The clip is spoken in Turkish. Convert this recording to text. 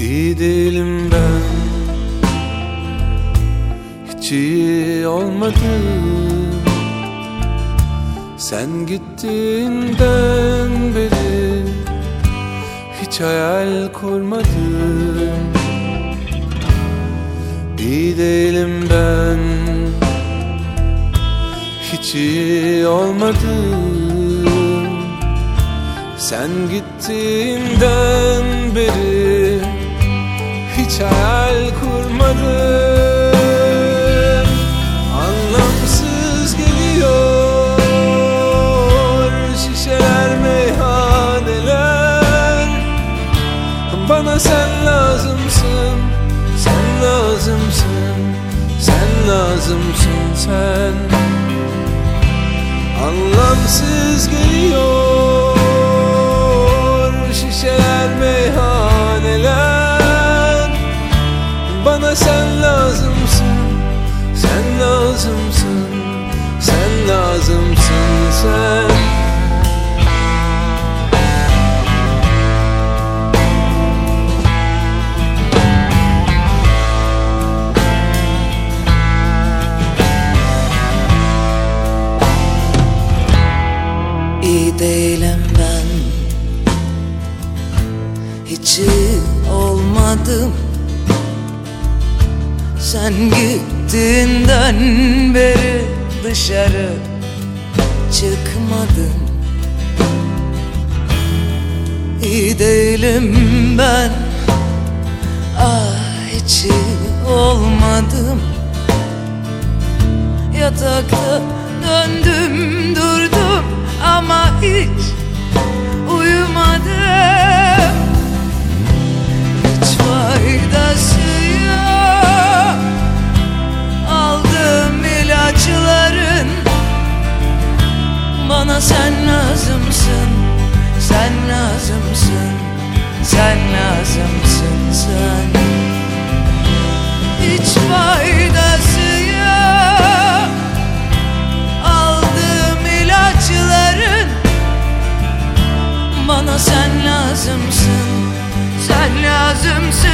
İyi değilim ben. Hiç iyi olmadım. Sen gittiğinden beri Hiç hayal kurmadım. İyi değilim ben. Hiç iyi olmadım. Sen gittiğinden beri Hiç hayal kurmadım Anlamsız geliyor Şişeler meyhaneler. Bana sen lazımsın Sen lazımsın Sen lazımsın sen. Anlamsız geliyor değilim ben. Hiç olmadım. Sen gittiğinden beri dışarı çıkmadım İyi değilim ben. Ah hiç olmadım. Yatakta döndüm hiç sen lazımsın. Sen lazımsın